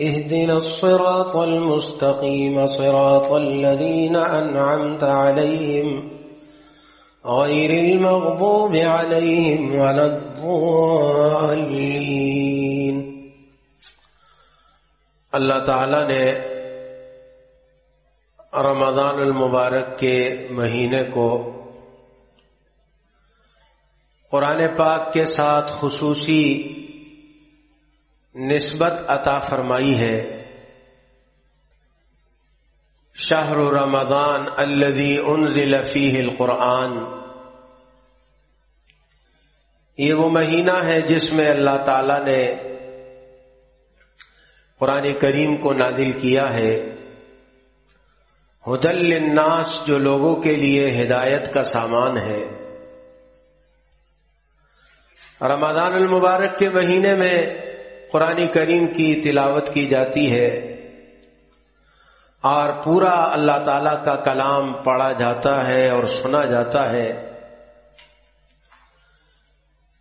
اهدنا الصراط المستقيم صراط الذين أنعمت عليهم غير المغضوب عليهم ولا الضالين. اللہ تعالی نے رمضان المبارک کے مہینے کو قرآن پاک کے ساتھ خصوصی نسبت عطا فرمائی ہے۔ شہر رمضان الذي انزل فيه القرآن۔ یہ وہ مہینہ ہے جس میں اللہ تعالی نے قرآن کریم کو نازل کیا ہے۔ ہدل للناس جو لوگوں کے لیے ہدایت کا سامان ہے۔ رمضان المبارک کے مہینے میں قرآن کریم کی تلاوت کی جاتی ہے اور پورا اللہ تعالی کا کلام پڑھا جاتا ہے اور سنا جاتا ہے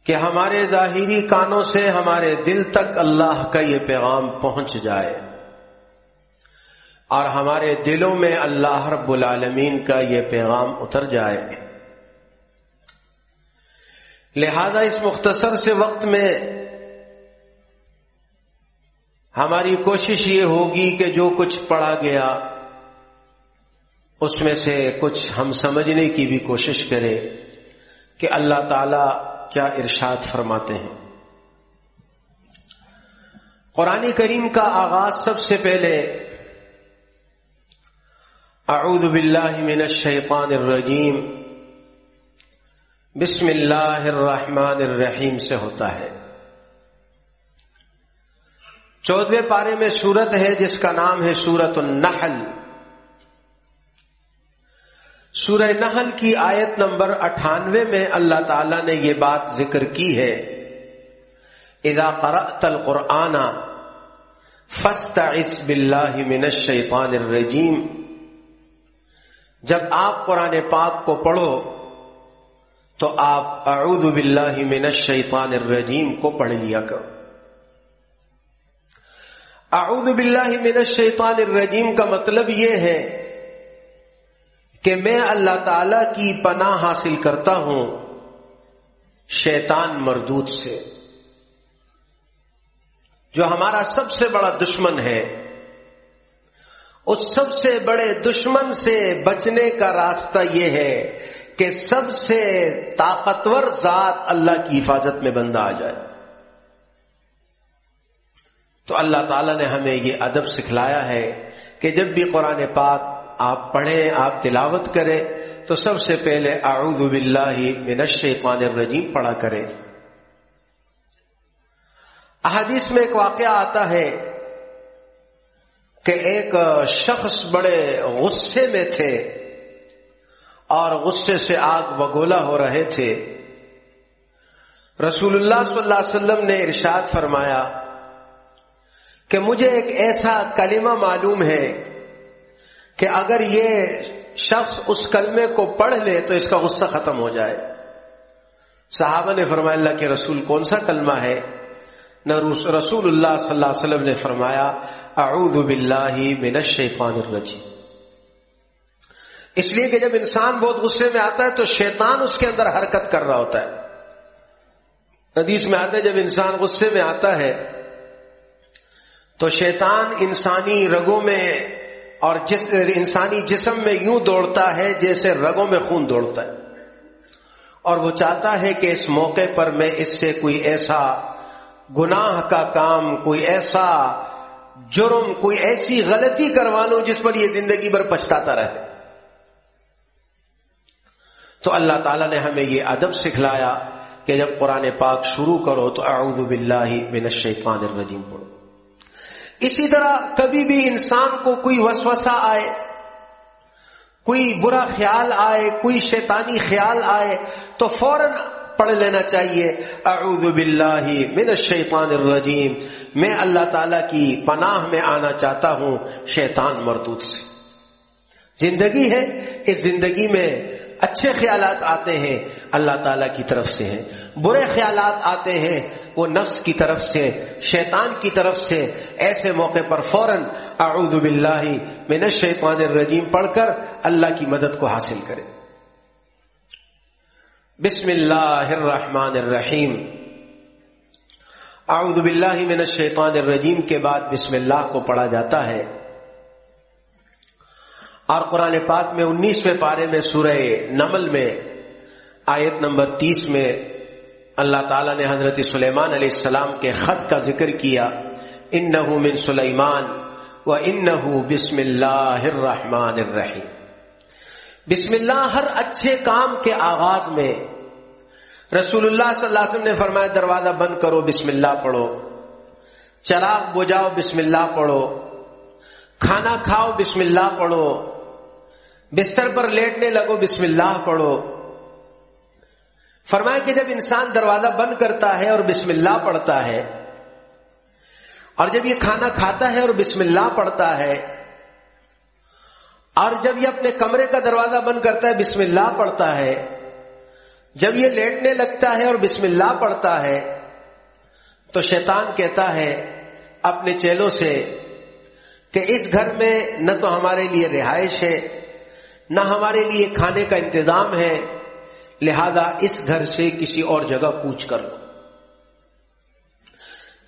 کہ ہمارے ظاہری کانوں سے ہمارے دل تک اللہ کا یہ پیغام پہنچ جائے اور ہمارے دلوں میں اللہ رب العالمین کا یہ پیغام اتر جائے۔ لہذا اس مختصر سے وقت میں ہماری کوشش یہ ہوگی کہ جو کچھ پڑھا گیا، اس میں سے کچھ ہم سمجھنے کی بھی کوشش کریں کہ اللہ تعالی کیا ارشاد فرماتے ہیں۔ قرآن کریم کا آغاز سب سے پہلے اعوذ باللہ من الشیطان الرجیم، بسم اللہ الرحمن الرحیم سے ہوتا ہے۔ چودویں پارے میں سورت ہے جس کا نام ہے سورت النحل۔ سورہ نحل کی آیت نمبر اٹھانوے میں اللہ تعالی نے یہ بات ذکر کی ہے۔ اذا قرأت القرآن فاستعذ باللہ من الشیطان الرجیم۔ جب آپ قرآن پاک کو پڑھو تو آپ اعوذ باللہ من الشیطان الرجیم کو پڑھ لیا کرو۔ اعوذ باللہ من الشیطان الرجیم کا مطلب یہ ہے کہ میں اللہ تعالی کی پناہ حاصل کرتا ہوں شیطان مردود سے، جو ہمارا سب سے بڑا دشمن ہے۔ اس سب سے بڑے دشمن سے بچنے کا راستہ یہ ہے کہ سب سے طاقتور ذات اللہ کی حفاظت میں بندہ آ جائے۔ تو اللہ تعالیٰ نے ہمیں یہ ادب سکھلایا ہے کہ جب بھی قرآن پاک آپ پڑھیں، آپ تلاوت کریں، تو سب سے پہلے اعوذ باللہ من الشیطان الرجیم پڑھا کریں۔ احادیث میں ایک واقعہ آتا ہے کہ ایک شخص بڑے غصے میں تھے اور غصے سے آگ بگولا ہو رہے تھے۔ رسول اللہ صلی اللہ علیہ وسلم نے ارشاد فرمایا کہ مجھے ایک ایسا کلمہ معلوم ہے کہ اگر یہ شخص اس کلمے کو پڑھ لے تو اس کا غصہ ختم ہو جائے۔ صحابہ نے فرمایا، اللہ کے رسول کون سا کلمہ ہے؟ نہ رسول اللہ صلی اللہ علیہ وسلم نے فرمایا، اعوذ باللہ من الشیطان الرجیم۔ اس لیے کہ جب انسان بہت غصے میں آتا ہے تو شیطان اس کے اندر حرکت کر رہا ہوتا ہے۔ حدیث میں آتا ہے، جب انسان غصے میں آتا ہے تو شیطان انسانی رگوں میں اور جس انسانی جسم میں یوں دوڑتا ہے جیسے رگوں میں خون دوڑتا ہے۔ اور وہ چاہتا ہے کہ اس موقع پر میں اس سے کوئی ایسا گناہ کا کام، کوئی ایسا جرم، کوئی ایسی غلطی کروا لوں جس پر یہ زندگی بھر پچھتاتا رہے۔ تو اللہ تعالیٰ نے ہمیں یہ ادب سکھلایا کہ جب قرآن پاک شروع کرو تو اعوذ باللہ من الشیطان الرجیم پڑھو۔ اسی طرح کبھی بھی انسان کو کوئی وسوسہ آئے، کوئی برا خیال آئے، کوئی شیطانی خیال آئے، تو فوراً پڑھ لینا چاہیے۔ اعوذ باللہ من الشیطان الرجیم۔ میں اللہ تعالی کی پناہ میں آنا چاہتا ہوں شیطان مردود سے۔ زندگی ہے، اس زندگی میں اچھے خیالات آتے ہیں، اللہ تعالی کی طرف سے ہیں۔ برے خیالات آتے ہیں وہ نفس کی طرف سے، شیطان کی طرف سے ایسے موقع پر فوراً اعوذ باللہ من الشیطان الرجیم پڑھ کر اللہ کی مدد کو حاصل کرے۔ بسم اللہ الرحمن الرحیم۔ اعوذ باللہ من الشیطان الرجیم کے بعد بسم اللہ کو پڑھا جاتا ہے۔ اور قرآن پاک میں انیسویں پارے میں سورہ نمل میں، آیت نمبر تیس میں اللہ تعالیٰ نے حضرت سلیمان علیہ السلام کے خط کا ذکر کیا ان من سلیمان و ان بسم اللہ الرحمن الرحیم۔ بسم اللہ ہر اچھے کام کے آغاز میں رسول اللہ صلی اللہ علیہ وسلم نے فرمایا، دروازہ بند کرو، بسم اللہ پڑھو۔ چراغ بجاؤ، بسم اللہ پڑھو۔ کھانا کھاؤ، بسم اللہ پڑھو۔ بستر پر لیٹنے لگو، بسم اللہ پڑھو۔ فرمایا کہ جب انسان دروازہ بند کرتا ہے اور بسم اللہ پڑھتا ہے، اور جب یہ کھانا کھاتا ہے اور بسم اللہ پڑھتا ہے، اور جب یہ اپنے کمرے کا دروازہ بند کرتا ہے، بسم اللہ پڑھتا ہے، جب یہ لیٹنے لگتا ہے اور بسم اللہ پڑھتا ہے، تو شیطان کہتا ہے اپنے چیلوں سے کہ اس گھر میں نہ تو ہمارے لیے رہائش ہے، نہ ہمارے لیے کھانے کا انتظام ہے لہذا اس گھر سے کسی اور جگہ کوچ کر لو۔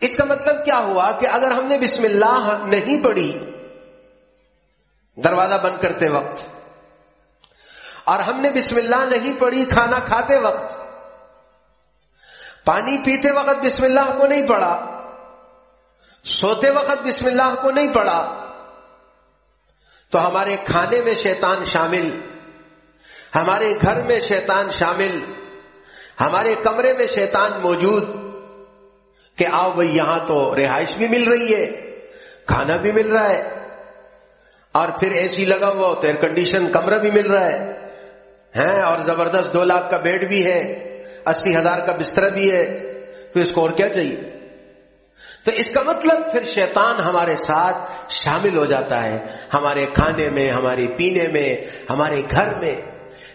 اس کا مطلب کیا ہوا کہ اگر ہم نے بسم اللہ نہیں پڑھی، دروازہ بند کرتے وقت، اور ہم نے بسم اللہ نہیں پڑھی کھانا کھاتے وقت، پانی پیتے وقت بسم اللہ کو نہیں پڑھا، سوتے وقت بسم اللہ کو نہیں پڑھا، تو ہمارے کھانے میں شیطان شامل۔ ہمارے گھر میں شیطان شامل، ہمارے کمرے میں شیطان موجود، کہ آؤ بھائی یہاں تو رہائش بھی مل رہی ہے، کھانا بھی مل رہا ہے، اور پھر اے سی لگا ہوا تو ایئر کنڈیشن کمرہ بھی مل رہا ہے اور زبردست دو لاکھ کا بیڈ بھی ہے، اسی ہزار کا بستر بھی ہے پھر اس کو اور کیا چاہیے؟ تو اس کا مطلب پھر شیطان ہمارے ساتھ شامل ہو جاتا ہے، ہمارے کھانے میں ہمارے پینے میں، ہمارے گھر میں۔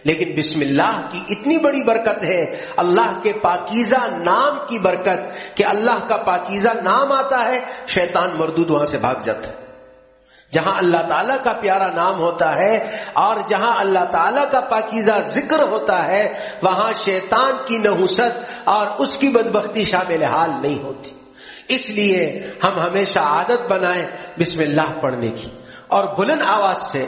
لیکن بسم اللہ کی اتنی بڑی برکت ہے، اللہ کے پاکیزہ نام کی برکت کہ اللہ کا پاکیزہ نام آتا ہے، شیطان مردود وہاں سے بھاگ جاتا ہے۔ جہاں اللہ تعالیٰ کا پیارا نام ہوتا ہے اور جہاں اللہ تعالیٰ کا پاکیزہ ذکر ہوتا ہے، وہاں شیطان کی نحوست اور اس کی بدبختی شامل حال نہیں ہوتی۔ اس لیے ہم ہمیشہ عادت بنائیں بسم اللہ پڑھنے کی۔ اور بلند آواز سے،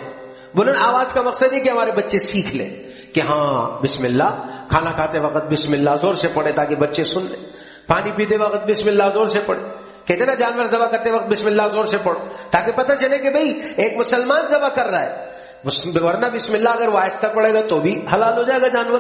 بلند آواز کا مقصد یہ کہ ہمارے بچے سیکھ لیں۔ کہ ہاں بسم اللہ۔ کھانا کھاتے وقت بسم اللہ زور سے پڑھے تاکہ بچے سن لیں۔ پانی پیتے وقت بسم اللہ زور سے پڑھے۔ کہتے نا، جانور ذبح کرتے وقت بسم اللہ زور سے پڑھو، تاکہ پتہ چلے کہ بھائی ایک مسلمان ذبح کر رہا ہے۔ ورنہ بسم اللہ اگر وہ آہستہ پڑے گا تو بھی حلال ہو جائے گا جانور۔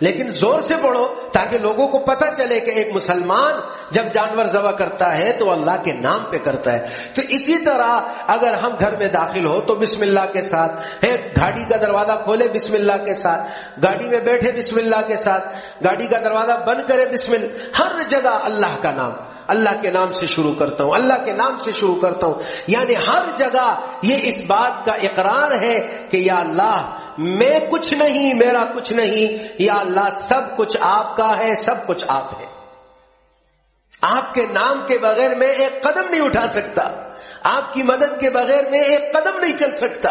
لیکن زور سے پڑھو تاکہ لوگوں کو پتہ چلے کہ ایک مسلمان جب جانور ذبح کرتا ہے تو اللہ کے نام پہ کرتا ہے۔ تو اسی طرح اگر ہم گھر میں داخل ہو تو بسم اللہ کے ساتھ گاڑی کا دروازہ کھولے بسم اللہ کے ساتھ، گاڑی میں بیٹھے بسم اللہ کے ساتھ، گاڑی کا دروازہ بند کرے بسم اللہ، ہر جگہ اللہ کا نام۔ اللہ کے نام سے شروع کرتا ہوں، اللہ کے نام سے شروع کرتا ہوں۔ یعنی ہر جگہ یہ اس بات کا اقرار ہے کہ یا اللہ، میں کچھ نہیں، میرا کچھ نہیں۔ یا اللہ، سب کچھ آپ کا ہے، سب کچھ آپ ہے۔ آپ کے نام کے بغیر میں ایک قدم نہیں اٹھا سکتا۔ آپ کی مدد کے بغیر میں ایک قدم نہیں چل سکتا۔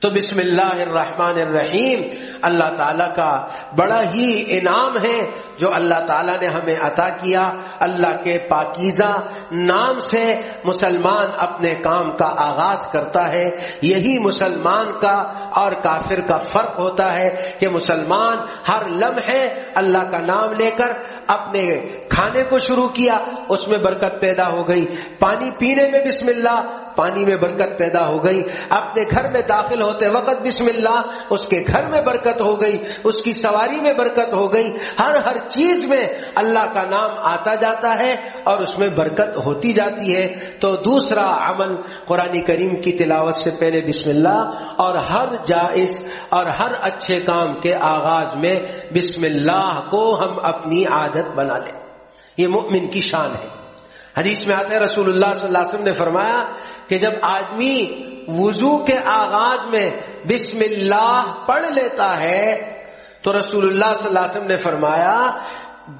تو بسم اللہ الرحمن الرحیم اللہ تعالیٰ کا بڑا ہی انعام ہے جو اللہ تعالیٰ نے ہمیں عطا کیا۔ اللہ کے پاکیزہ نام سے مسلمان اپنے کام کا آغاز کرتا ہے۔ یہی مسلمان کا اور کافر کا فرق ہوتا ہے کہ مسلمان ہر لمحے اللہ کا نام لے کر اپنے کھانے کو شروع کیا، اس میں برکت پیدا ہو گئی۔ پانی پینے میں بسم اللہ پانی میں برکت پیدا ہو گئی۔ اپنے گھر میں داخل ہوتے وقت بسم اللہ، اس کے گھر میں برکت ہو گئی، اس کی سواری میں برکت ہو گئی۔ ہر ہر چیز میں اللہ کا نام آتا جاتا ہے اور اس میں برکت ہوتی جاتی ہے۔ تو دوسرا عمل قرآن کریم کی تلاوت سے پہلے بسم اللہ اور ہر جائز اور ہر اچھے کام کے آغاز میں بسم اللہ کو ہم اپنی عادت بنا لیں۔ یہ مؤمن کی شان ہے۔ حدیث میں آتا ہے، رسول اللہ صلی اللہ علیہ وسلم نے فرمایا کہ جب آدمی وضو کے آغاز میں بسم اللہ پڑھ لیتا ہے، تو رسول اللہ صلی اللہ علیہ وسلم نے فرمایا،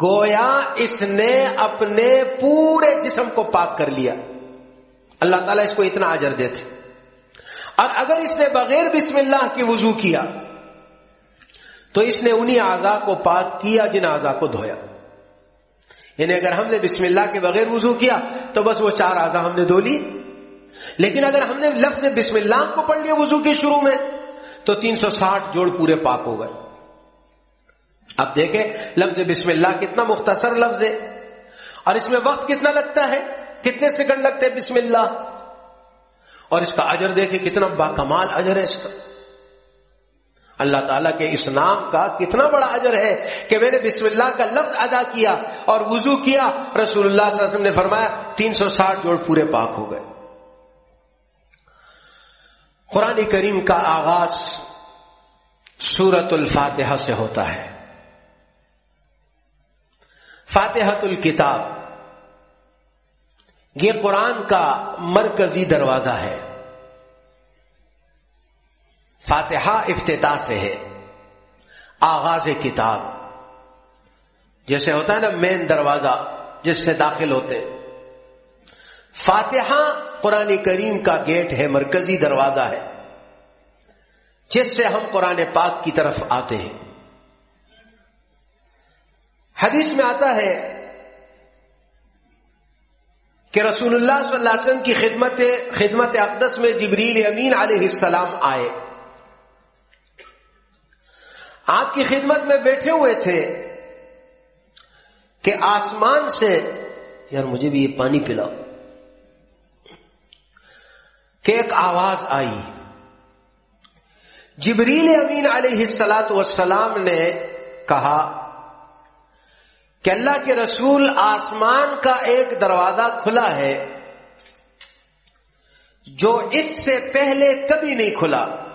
گویا اس نے اپنے پورے جسم کو پاک کر لیا۔ اللہ تعالیٰ اس کو اتنا اجر دیتے۔ اور اگر اس نے بغیر بسم اللہ کی وضو کیا، تو اس نے انہی اعضا کو پاک کیا جن اعضا کو دھویا۔ یعنی اگر ہم نے بسم اللہ کے بغیر وضو کیا تو بس وہ چار اعضا ہم نے دھو لی۔ لیکن اگر ہم نے لفظ بسم اللہ کو پڑھ لیا وضو کے شروع میں، تو تین سو ساٹھ جوڑ پورے پاک ہو گئے۔ اب دیکھیں، لفظ بسم اللہ کتنا مختصر لفظ ہے۔ اور اس میں وقت کتنا لگتا ہے؟ کتنے سیکنڈ لگتے ہیں بسم اللہ؟ اور اس کا اجر دیکھیں، کتنا با کمال اجر ہے اس کا۔ اللہ تعالیٰ کے اس نام کا کتنا بڑا اجر ہے کہ میں نے بسم اللہ کا لفظ ادا کیا اور وضو کیا۔ رسول اللہ صلی اللہ علیہ وسلم نے فرمایا، تین سو ساٹھ جوڑ پورے پاک ہو گئے۔ قرآن کریم کا آغاز سورت الفاتحہ سے ہوتا ہے۔ فاتحت الکتاب، یہ قرآن کا مرکزی دروازہ ہے۔ فاتحہ افتتاح سے ہے، آغاز کتاب۔ جیسے ہوتا ہے نا مین دروازہ جس سے داخل ہوتے۔ فاتحہ قرآن کریم کا گیٹ ہے، مرکزی دروازہ ہے، جس سے ہم قرآن پاک کی طرف آتے ہیں۔ حدیث میں آتا ہے کہ رسول اللہ صلی اللہ علیہ وسلم کی خدمت خدمت اقدس میں جبریل امین علیہ السلام آئے۔ آپ کی خدمت میں بیٹھے ہوئے تھے کہ آسمان سے یار مجھے بھی یہ پانی پلاؤ کہ ایک آواز آئی۔ جبریل امین علیہ السلاط والسلام نے کہا کہ اللہ کے رسول آسمان کا ایک دروازہ کھلا ہے جو اس سے پہلے کبھی نہیں کھلا۔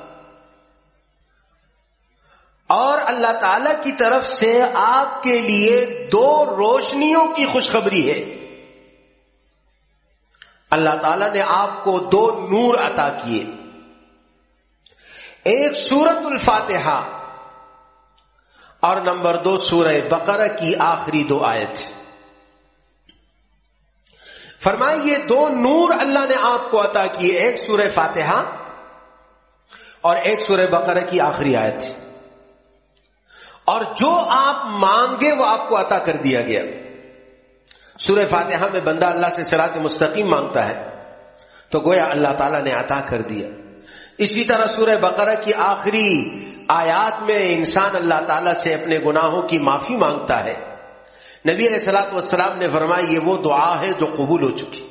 اور اللہ تعالی کی طرف سے آپ کے لیے دو روشنیوں کی خوشخبری ہے۔ اللہ تعالی نے آپ کو دو نور عطا کیے۔ ایک سورت الفاتحہ اور نمبر دو سورہ بقرہ کی آخری دو آیت۔ فرمائے یہ دو نور اللہ نے آپ کو عطا کیے، ایک سورہ فاتحہ اور ایک سورہ بقرہ کی آخری آیت۔ اور جو آپ مانگے وہ آپ کو عطا کر دیا گیا۔ سورہ فاتحہ میں بندہ اللہ سے سرات مستقیم مانگتا ہے، تو گویا اللہ تعالیٰ نے عطا کر دیا۔ اسی طرح سورہ بقرہ کی آخری آیات میں انسان اللہ تعالیٰ سے اپنے گناہوں کی معافی مانگتا ہے۔ نبی علیہ السلاۃ والسلام نے فرمایا، یہ وہ دعا ہے جو قبول ہو چکی۔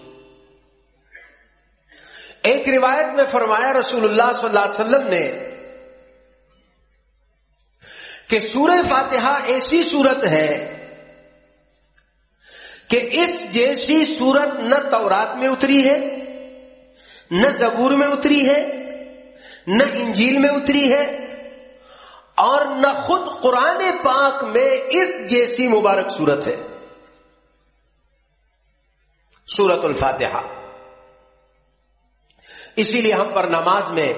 ایک روایت میں فرمایا، رسول اللہ صلی اللہ علیہ وسلم نے کہ سورہ فاتحہ ایسی صورت ہے کہ اس جیسی صورت نہ تورات میں اتری ہے، نہ زبور میں اتری ہے، نہ انجیل میں اتری ہے، اور نہ خود قرآن پاک میں اس جیسی مبارک صورت ہے۔ سورت الفاتحہ۔ اسی لیے ہم پر نماز میں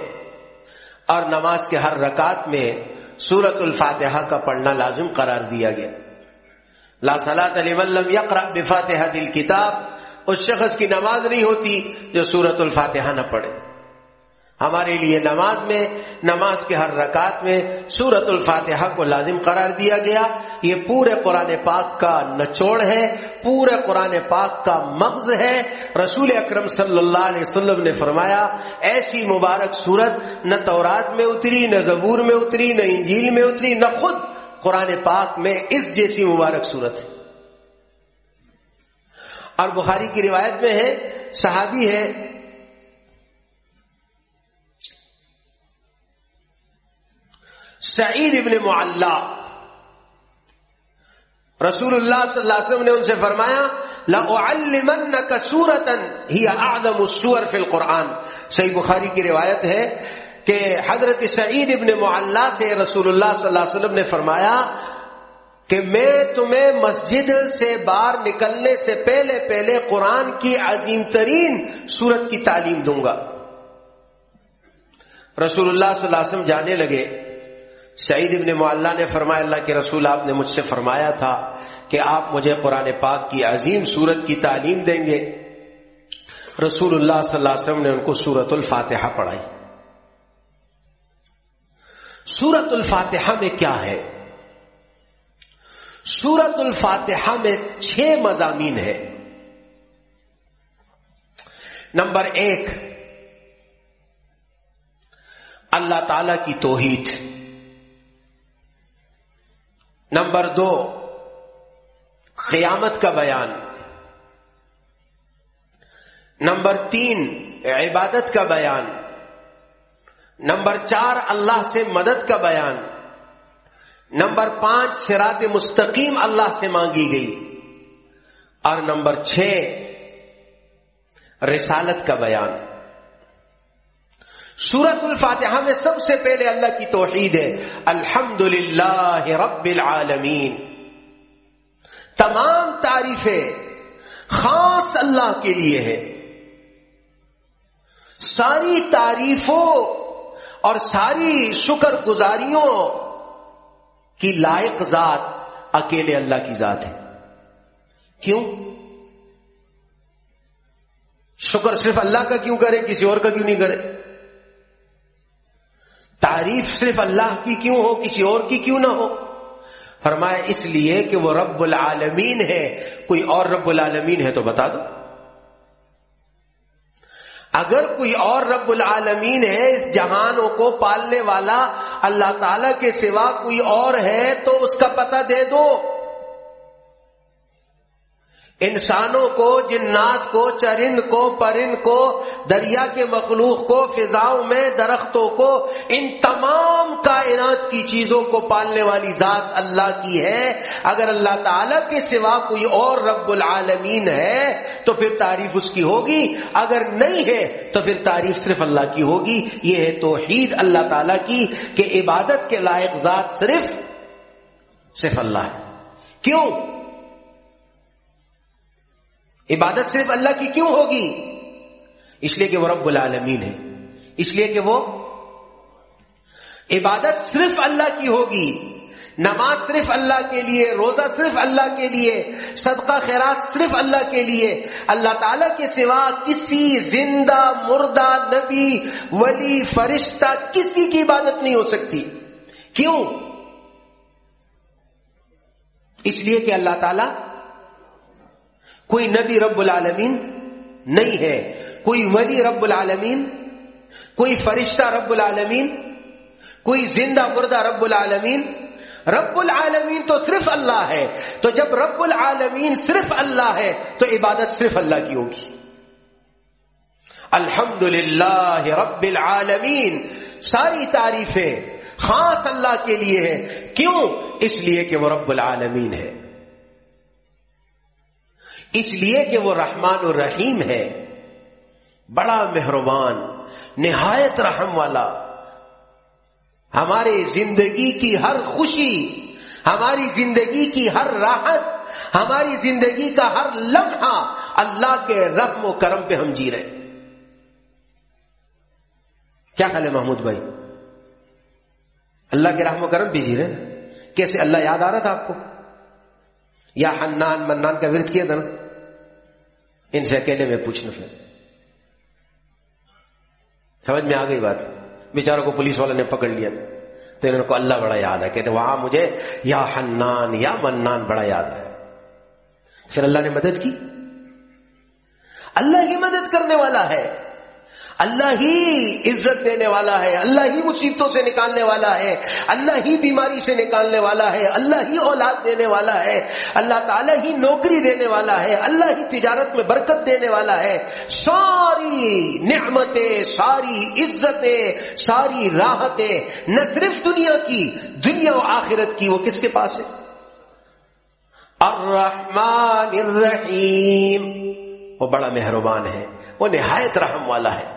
اور نماز کے ہر رکعت میں سورت الفاتحہ کا پڑھنا لازم قرار دیا گیا۔ لا صلاۃ علی ولم یقرا بفاتحہ دل کتاب اس شخص کی نماز نہیں ہوتی جو سورت الفاتحہ نہ پڑھے۔ ہمارے لیے نماز میں، نماز کے ہر رکعت میں سورت الفاتحہ کو لازم قرار دیا گیا۔ یہ پورے قرآن پاک کا نچوڑ ہے، پورے قرآن پاک کا مغز ہے۔ رسول اکرم صلی اللہ علیہ وسلم نے فرمایا، ایسی مبارک صورت نہ تورات میں اتری، نہ زبور میں اتری، نہ انجیل میں اتری، نہ خود قرآن پاک میں اس جیسی مبارک صورت ہے۔ اور بخاری کی روایت میں ہے، صحابی ہے سعید ابن معلہ رسول اللہ صلی اللہ علیہ وسلم نے ان سے فرمایا، لَأُعَلِّمَنَّكَ سُورَةً هِيَ أَعْظَمُ السُّوَرْ فِي الْقُرْآنِ۔ صحیح بخاری کی روایت ہے کہ حضرت سعید ابن معلّہ سے رسول اللہ صلی اللہ علیہ وسلم نے فرمایا کہ میں تمہیں مسجد سے باہر نکلنے سے پہلے پہلے قرآن کی عظیم ترین صورت کی تعلیم دوں گا۔ رسول اللہ صلی اللہ علیہ وسلم جانے لگے سعید ابن معلّہ نے فرمایا، اللہ کے رسول آپ نے مجھ سے فرمایا تھا کہ آپ مجھے قرآن پاک کی عظیم صورت کی تعلیم دیں گے۔ رسول اللہ صلی اللہ علیہ وسلم نے ان کو سورت الفاتحہ پڑھائی۔ سورت الفاتحہ میں کیا ہے؟ سورت الفاتحہ میں چھ مضامین ہے نمبر ایک، اللہ تعالی کی توحید۔ نمبر دو، قیامت کا بیان۔ نمبر تین، عبادت کا بیان۔ نمبر چار، اللہ سے مدد کا بیان۔ نمبر پانچ سرات مستقیم اللہ سے مانگی گئی۔ اور نمبر چھ، رسالت کا بیان۔ سورت الفاتحہ میں سب سے پہلے اللہ کی توحید ہے الحمد للہ رب العالمین۔ تمام تعریفیں خاص اللہ کے لیے ہے ساری تعریفوں اور ساری شکر گزاریوں کی لائق ذات اکیلے اللہ کی ذات ہے۔ کیوں؟ شکر صرف اللہ کا کیوں کرے کسی اور کا کیوں نہیں کرے تعریف صرف اللہ کی کیوں ہو، کسی اور کی کیوں نہ ہو؟ فرمایا، اس لیے کہ وہ رب العالمین ہے۔ کوئی اور رب العالمین ہے تو بتا دو۔ اگر کوئی اور رب العالمین ہے، اس جہانوں کو پالنے والا اللہ تعالی کے سوا کوئی اور ہے، تو اس کا پتہ دے دو۔ انسانوں کو، جنات کو، چرند کو، پرند کو، دریا کے مخلوق کو، فضاؤں میں، درختوں کو، ان تمام کائنات کی چیزوں کو پالنے والی ذات اللہ کی ہے۔ اگر اللہ تعالی کے سوا کوئی اور رب العالمین ہے، تو پھر تعریف اس کی ہوگی۔ اگر نہیں ہے، تو پھر تعریف صرف اللہ کی ہوگی۔ یہ ہے توحید اللہ تعالی کی کہ عبادت کے لائق ذات صرف صرف اللہ ہے۔ کیوں؟ عبادت صرف اللہ کی کیوں ہوگی؟ اس لیے کہ وہ رب العالمین ہے۔ اس لیے کہ وہ عبادت صرف اللہ کی ہوگی۔ نماز صرف اللہ کے لیے، روزہ صرف اللہ کے لیے، صدقہ خیرات صرف اللہ کے لیے۔ اللہ تعالی کے سوا کسی زندہ، مردہ، نبی، ولی، فرشتہ کسی کی عبادت نہیں ہو سکتی۔ کیوں؟ اس لیے کہ اللہ تعالی کوئی نبی رب العالمین نہیں ہے، کوئی ولی رب العالمین، کوئی فرشتہ رب العالمین، کوئی زندہ مردہ رب العالمین۔ رب العالمین تو صرف اللہ ہے۔ تو جب رب العالمین صرف اللہ ہے، تو عبادت صرف اللہ کی ہوگی۔ الحمد للہ رب العالمین۔ ساری تعریفیں خاص اللہ کے لیے ہے کیوں؟ اس لیے کہ وہ رب العالمین ہے۔ اس لیے کہ وہ رحمان الرحیم ہے، بڑا مہربان، نہایت رحم والا۔ ہمارے زندگی کی ہر خوشی، ہماری زندگی کی ہر راحت، ہماری زندگی کا ہر لمحہ اللہ کے رحم و کرم پہ ہم جی رہے کیا خیال ہے محمود بھائی؟ اللہ کے رحم و کرم پہ جی رہے کیسے اللہ یاد آ رہا تھا آپ کو؟ یا حنان منان کا ورد کیا تھا نا؟ ان سے اکیلے میں پوچھنا پھر۔ سمجھ میں آ گئی بات؟ بیچاروں کو پولیس والوں نے پکڑ لیا۔ تو انہوں کو اللہ بڑا یاد ہے۔ کہتے، وہاں مجھے یا حنان یا منان بڑا یاد ہے۔ پھر اللہ نے مدد کی؟ اللہ ہی مدد کرنے والا ہے۔ اللہ ہی عزت دینے والا ہے، اللہ ہی مصیبتوں سے نکالنے والا ہے، اللہ ہی بیماری سے نکالنے والا ہے، اللہ ہی اولاد دینے والا ہے، اللہ تعالیٰ ہی نوکری دینے والا ہے، اللہ ہی تجارت میں برکت دینے والا ہے۔ ساری نعمتیں، ساری عزتیں، ساری راحتیں نہ صرف دنیا کی، دنیا و آخرت کی، وہ کس کے پاس ہے؟ الرحمن الرحیم۔ وہ بڑا مہربان ہے، وہ نہایت رحم والا ہے۔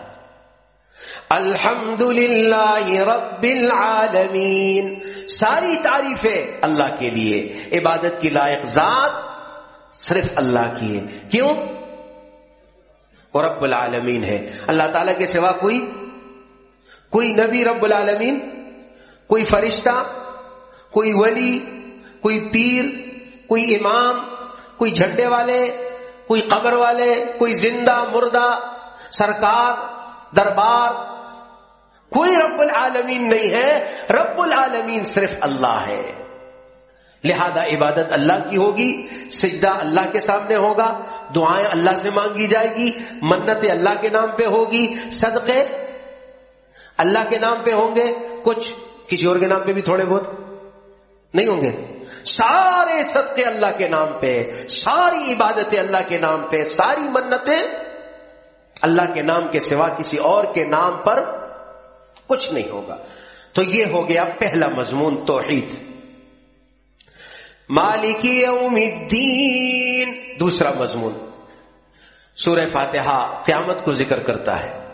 الحمد للہ رب العالمین ساری تعریفیں اللہ کے لیے، عبادت کی لائق ذات صرف اللہ کی ہے کیوں؟ وہ رب العالمین ہے اللہ تعالی کے سوا کوئی؟ کوئی نبی رب العالمین؟ کوئی فرشتہ؟ کوئی ولی؟ کوئی پیر؟ کوئی امام؟ کوئی جھنڈے والے؟ کوئی قبر والے؟ کوئی زندہ، مردہ، سرکار، دربار کوئی رب العالمین نہیں ہے، رب العالمین صرف اللہ ہے۔ لہذا عبادت اللہ کی ہوگی، سجدہ اللہ کے سامنے ہوگا، دعائیں اللہ سے مانگی جائے گی، منت اللہ کے نام پہ ہوگی، صدقے اللہ کے نام پہ ہوں گے، کچھ کسی اور کے نام پہ بھی تھوڑے بہت نہیں ہوں گے۔ سارے صدقے اللہ کے نام پہ، ساری عبادتیں اللہ کے نام پہ، ساری منتیں اللہ کے نام کے سوا کسی اور کے نام پر کچھ نہیں ہوگا۔ تو یہ ہو گیا پہلا مضمون توحید۔ مالکی یوم الدین، دوسرا مضمون۔ سورہ فاتحہ قیامت کو ذکر کرتا ہے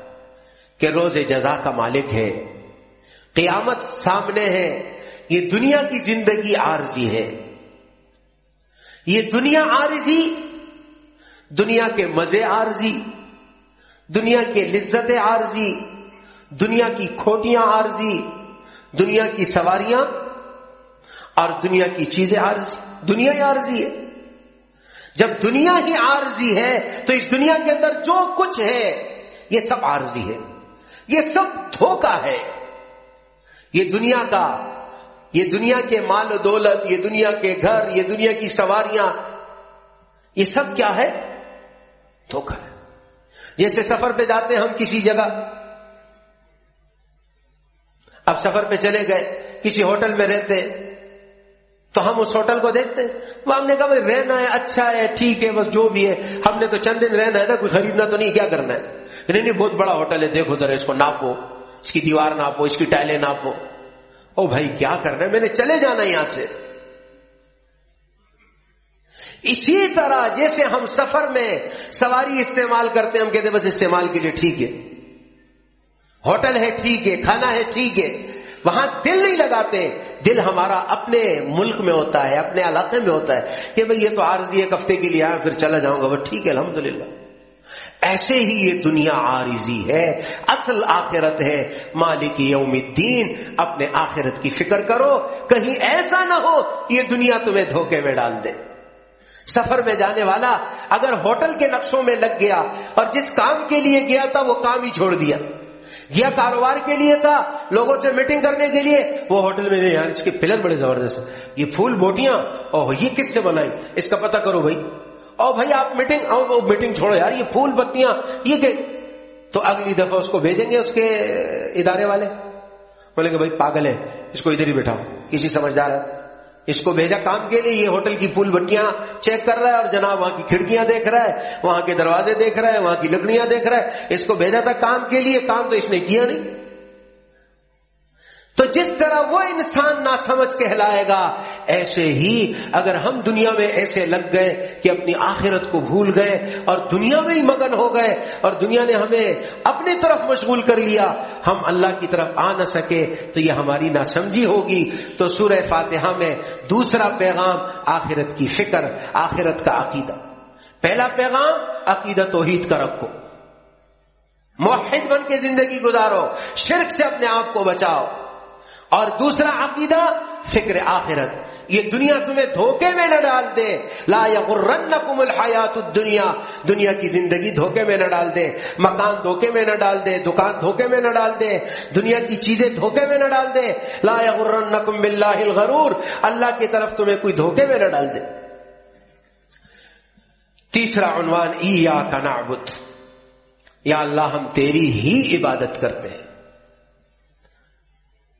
کہ روز جزا کا مالک ہے، قیامت سامنے ہے، یہ دنیا کی زندگی عارضی ہے۔ یہ دنیا عارضی، دنیا کے مزے عارضی، دنیا کے لذت عارضی۔ دنیا کی کھوٹیاں عارضی، دنیا کی سواریاں اور دنیا کی چیزیں عارضی۔ دنیا ہی عارضی ہے۔ جب دنیا ہی عارضی ہے تو اس دنیا کے اندر جو کچھ ہے، یہ سب عارضی ہے۔ یہ سب دھوکا ہے۔ یہ دنیا کا، یہ دنیا کے مال و دولت، یہ دنیا کے گھر، یہ دنیا کی سواریاں، یہ سب کیا ہے؟ دھوکا ہے۔ جیسے سفر پہ جاتے ہیں ہم کسی جگہ اب سفر پہ چلے گئے، کسی ہوٹل میں رہتے، تو ہم اس ہوٹل کو دیکھتے، وہ ہم نے کہا رہنا ہے اچھا ہے، ٹھیک ہے، بس جو بھی ہے، ہم نے تو چند دن رہنا ہے نا، کوئی خریدنا تو نہیں، کیا کرنا ہے؟ نہیں نہیں، بہت بڑا ہوٹل ہے، دیکھو ذرا اس کو ناپو، اس کی دیوار ناپو، اس کی ٹائلیں ناپو۔ او بھائی، کیا کرنا ہے؟ میں نے چلے جانا یہاں سے۔ اسی طرح جیسے ہم سفر میں سواری استعمال کرتے ہیں، ہم کہتے ہیں بس استعمال کے لیے ٹھیک ہے۔ ہوٹل ہے ٹھیک ہے، کھانا ہے ٹھیک ہے۔ وہاں دل نہیں لگاتے، دل ہمارا اپنے ملک میں ہوتا ہے، اپنے علاقے میں ہوتا ہے کہ بھئی یہ تو عارضی ایک ہفتے کے لیے آیا، پھر چلا جاؤں گا۔ وہ ٹھیک ہے، الحمدللہ۔ ایسے ہی یہ دنیا عارضی ہے، اصل آخرت ہے۔ مالک یوم الدین، اپنے آخرت کی فکر کرو، کہیں ایسا نہ ہو یہ دنیا تمہیں دھوکے میں ڈال دے۔ سفر میں جانے والا اگر ہوٹل کے نقشوں میں لگ گیا اور جس کام کے لیے گیا تھا، وہ کام ہی چھوڑ دیا۔ گیا کاروبار کے لیے تھا، لوگوں سے میٹنگ کرنے کے لیے۔ وہ ہوٹل میں یار، اس کے پلر بڑے زبردست یہ پھول بوٹیاں او یہ کس سے بنائی؟ اس کا پتہ کرو بھائی۔ او بھائی، آپ میٹنگ او میٹنگ چھوڑو یار، یہ پھول بتیاں، یہ کہ تو اگلی دفعہ اس کو بھیجیں گے اس کے ادارے والے؟ بولیں گے، بھائی، پاگل ہے اس کو ادھر ہی بیٹھاؤ کسی سمجھدار ہے۔ اس کو بھیجا کام کے لیے، یہ ہوٹل کی پول بٹیاں چیک کر رہا ہے اور جناب وہاں کی کھڑکیاں دیکھ رہا ہے، وہاں کے دروازے دیکھ رہا ہے، وہاں کی لکڑیاں دیکھ رہا ہے۔ اس کو بھیجا تھا کام کے لیے، کام تو اس نے کیا نہیں۔ تو جس طرح وہ انسان نہ سمجھ کہلائے گا، ایسے ہی اگر ہم دنیا میں ایسے لگ گئے کہ اپنی آخرت کو بھول گئے اور دنیا میں ہی مگن ہو گئے اور دنیا نے ہمیں اپنی طرف مشغول کر لیا، ہم اللہ کی طرف آ نہ سکے، تو یہ ہماری نہ سمجھی ہوگی۔ تو سورہ فاتحہ میں دوسرا پیغام، آخرت کی فکر، آخرت کا عقیدہ۔ پہلا پیغام، عقیدہ توحید کا رکھو۔ موحد بن کے زندگی گزارو، شرک سے اپنے آپ کو بچاؤ۔ اور دوسرا عقیدہ فکر آخرت۔ یہ دنیا تمہیں دھوکے میں نہ ڈال دے۔ لا یغرنکم الحیات الدنیا۔ دنیا کی زندگی دھوکے میں نہ ڈال دے۔ مکان دھوکے میں نہ ڈال دے۔ دکان دھوکے میں نہ ڈال دے۔ دنیا کی چیزیں دھوکے میں نہ ڈال دے۔ لا یغرنکم باللہ الغرور۔ اللہ کی طرف تمہیں کوئی دھوکے میں نہ ڈال دے۔ تیسرا عنوان ای یا کا نعبد۔ یا اللہ، ہم تیری ہی عبادت کرتے ہیں۔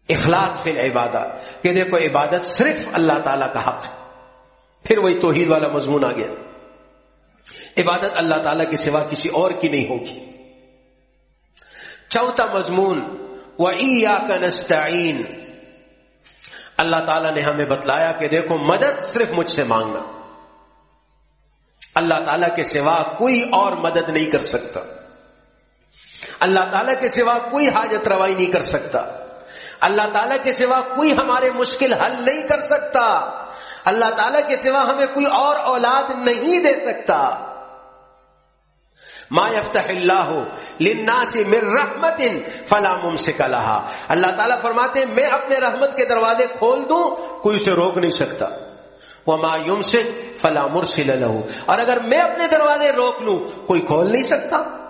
اخلاص فی عبادت کہ دیکھو عبادت صرف اللہ تعالی کا حق ہے۔ پھر وہی توحید والا مضمون آ گیا۔ عبادت اللہ تعالی کے سوا کسی اور کی نہیں ہوگی۔ چوتھا مضمون وہ کا اللہ تعالیٰ نے ہمیں بتلایا کہ دیکھو مدد صرف مجھ سے مانگنا۔ اللہ تعالیٰ کے سوا کوئی اور مدد نہیں کر سکتا۔ اللہ تعالیٰ کے سوا کوئی حاجت روائی نہیں کر سکتا۔ اللہ تعالیٰ کے سوا کوئی ہمارے مشکل حل نہیں کر سکتا۔ اللہ تعالیٰ کے سوا ہمیں کوئی اور اولاد نہیں دے سکتا۔ ما یفتح اللہ للناس من رحمت فلا ممسک لها۔ اللہ تعالیٰ فرماتے ہیں، میں اپنے رحمت کے دروازے کھول دوں، کوئی اسے روک نہیں سکتا۔ وما يمسك فلا مرسل له۔ اور اگر میں اپنے دروازے روک لوں، کوئی کھول نہیں سکتا۔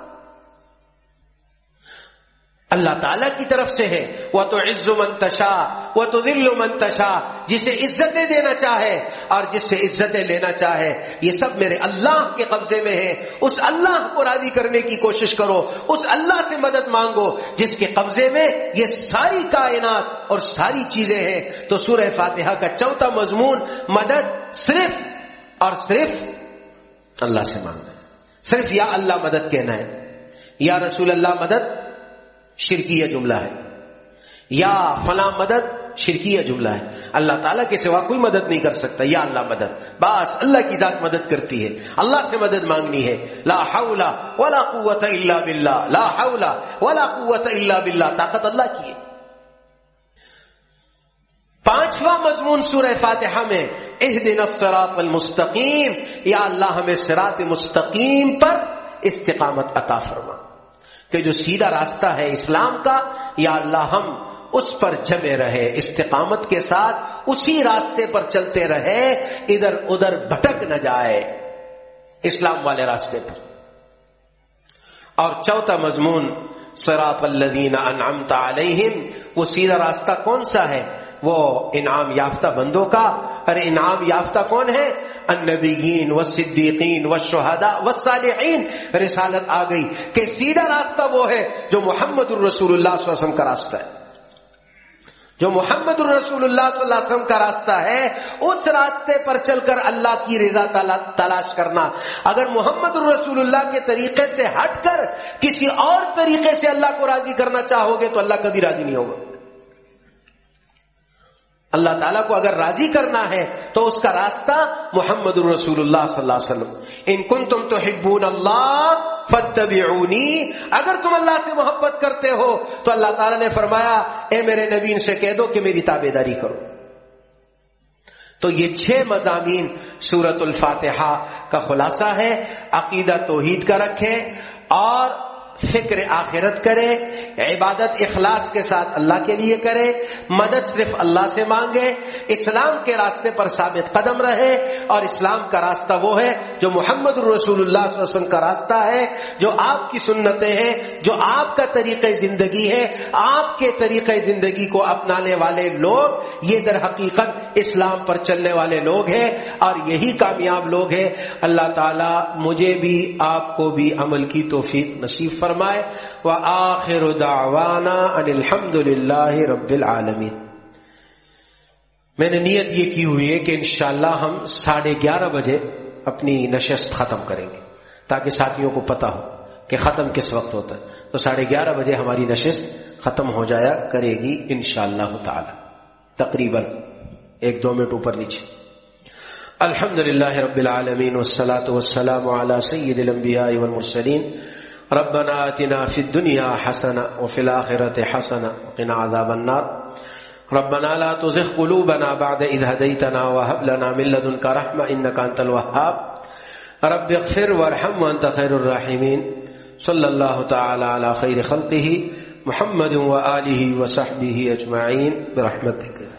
اللہ تعالیٰ کی طرف سے ہے۔ وہ تو عز منتشا وہ تو دل منتشا جسے عزتیں دینا چاہے اور جس سے عزتیں لینا چاہے۔ یہ سب میرے اللہ کے قبضے میں ہے اس اللہ کو راضی کرنے کی کوشش کرو۔ اس اللہ سے مدد مانگو جس کے قبضے میں یہ ساری کائنات اور ساری چیزیں ہیں۔ تو سورہ فاتحہ کا چوتھا مضمون، مدد صرف اور صرف اللہ سے مانگنا صرف یا اللہ مدد کہنا ہے۔ یا رسول اللہ مدد شرکیہ جملہ ہے۔ یا فلاں مدد، شرکیہ جملہ ہے۔ اللہ تعالیٰ کے سوا کوئی مدد نہیں کر سکتا، یا اللہ مدد۔ بس اللہ کی ذات مدد کرتی ہے۔ اللہ سے مدد مانگنی ہے۔ لا حول ولا قوت الا باللہ۔ لا حول ولا قوت الا باللہ۔ طاقت اللہ کی ہے۔ پانچواں مضمون سورہ فاتحہ میں، اہدنا الصراط المستقیم۔ یا اللہ ہمیں صراط مستقیم پر استقامت عطا فرما۔ کہ جو سیدھا راستہ ہے اسلام کا، یا اللہ ہم اس پر جمے رہے، استقامت کے ساتھ اسی راستے پر چلتے رہے، ادھر ادھر بھٹک نہ جائے اسلام والے راستے پر۔ اور چوتھا مضمون سراط الدین انعمت علیہم، وہ سیدھا راستہ کون سا ہے؟ وہ انعام یافتہ بندوں کا۔ ارے انعام یافتہ کون ہے؟ النبیین و صدیقین و شہدا و صالحین رسالت آ گئی کہ سیدھا راستہ وہ ہے جو محمد الرسول اللہ صلی اللہ علیہ وسلم کا راستہ ہے۔ جو محمد الرسول اللہ صلی اللہ علیہ وسلم کا راستہ ہے، اس راستے پر چل کر اللہ کی رضا تلاش کرنا۔ اگر محمد الرسول اللہ کے طریقے سے ہٹ کر کسی اور طریقے سے اللہ کو راضی کرنا چاہو گے تو اللہ کبھی راضی نہیں ہوگا۔ اللہ تعالیٰ کو اگر راضی کرنا ہے تو اس کا راستہ محمد الرسول اللہ صلی اللہ علیہ وسلم۔ ان کن تم تو ہبون اللہ فتبعونی اگر تم اللہ سے محبت کرتے ہو تو اللہ تعالیٰ نے فرمایا، اے میرے نبین سے کہہ دو کہ میری تابے داری کرو۔ تو یہ چھ مضامین سورت الفاتحہ کا خلاصہ ہے، عقیدہ توحید کا رکھے اور فکر آخرت کرے، عبادت اخلاص کے ساتھ اللہ کے لیے کرے، مدد صرف اللہ سے مانگے، اسلام کے راستے پر ثابت قدم رہے، اور اسلام کا راستہ وہ ہے جو محمد الرسول اللہ صلی اللہ علیہ وسلم کا راستہ ہے، جو آپ کی سنتیں ہیں، جو آپ کا طریقہ زندگی ہے، آپ کے طریقہ زندگی کو اپنانے والے لوگ، یہ در حقیقت اسلام پر چلنے والے لوگ ہیں، اور یہی کامیاب لوگ ہیں۔ اللہ تعالی مجھے بھی، آپ کو بھی عمل کی توفیق نصیب فرمائے وہ آخر دعوانا ان الحمد رب العالمین۔ میں نے نیت یہ کی ہوئی ہے کہ انشاءاللہ ہم ساڑھے گیارہ بجے اپنی نشست ختم کریں گے، تاکہ ساتھیوں کو پتا ہو کہ ختم کس وقت ہوتا ہے۔ تو ساڑھے گیارہ بجے ہماری نشست ختم ہو جایا کرے گی انشاءاللہ تعالی، تقریباً ایک دو منٹ اوپر نیچے۔ الحمد للہ رب العالمین والصلاة والسلام على سید الانبیاء والمرسلین۔ ربنا آتنا في الدنيا حسنة وفي الآخرة حسنة وقنا عذاب النار. ربنا لا تزغ قلوبنا بعد إذ هديتنا وهب لنا من لدنك رحمة إنك أنت الوهاب. رب اغفر وارحم وأنت خير الراحمين. صلى الله تعالى على خير خلقه محمد وآله وصحبه أجمعين برحمتك.